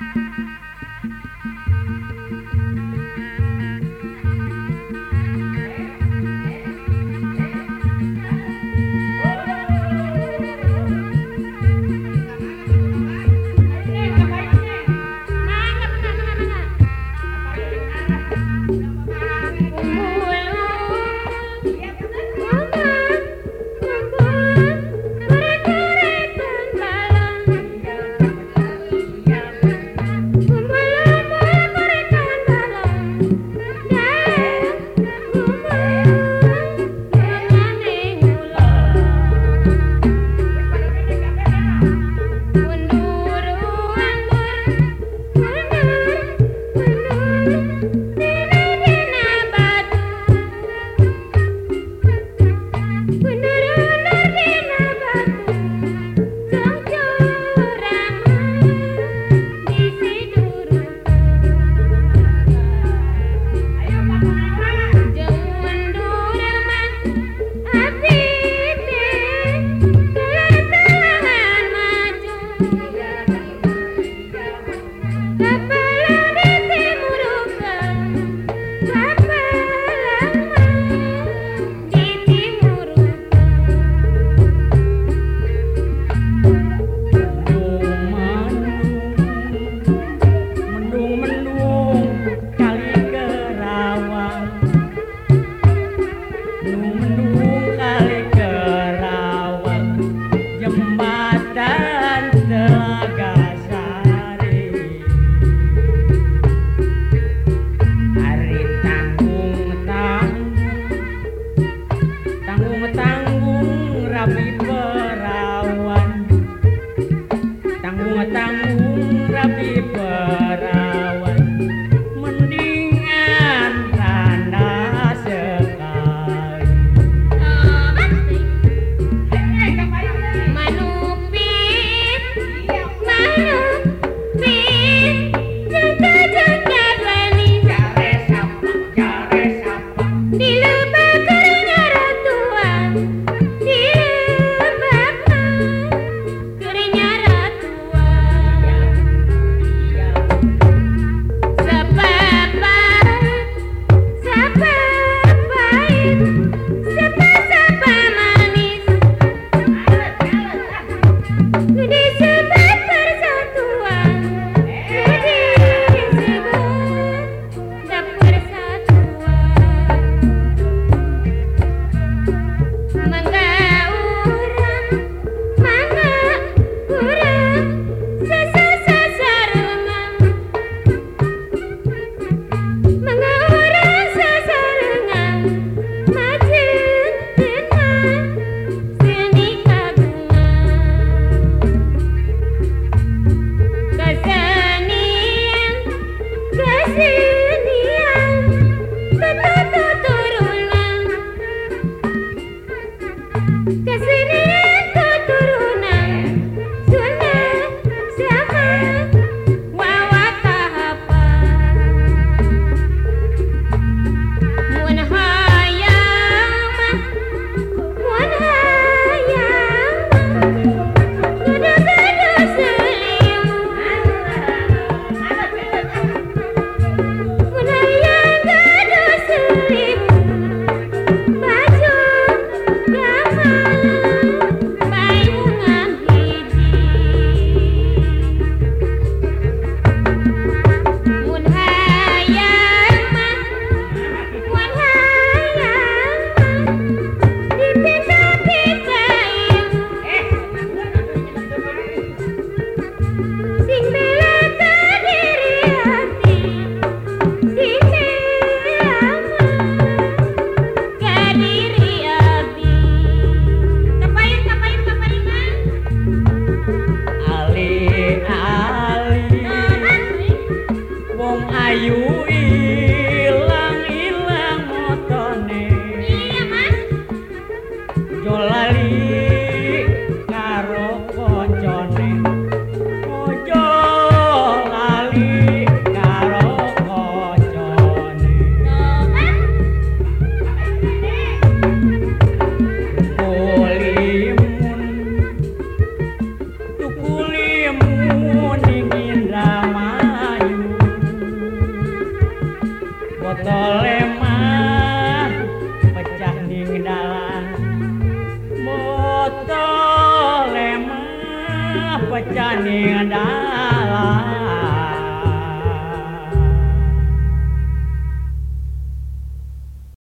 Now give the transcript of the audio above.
Thank you. Kerinya ratua อยู่ बचा नंढा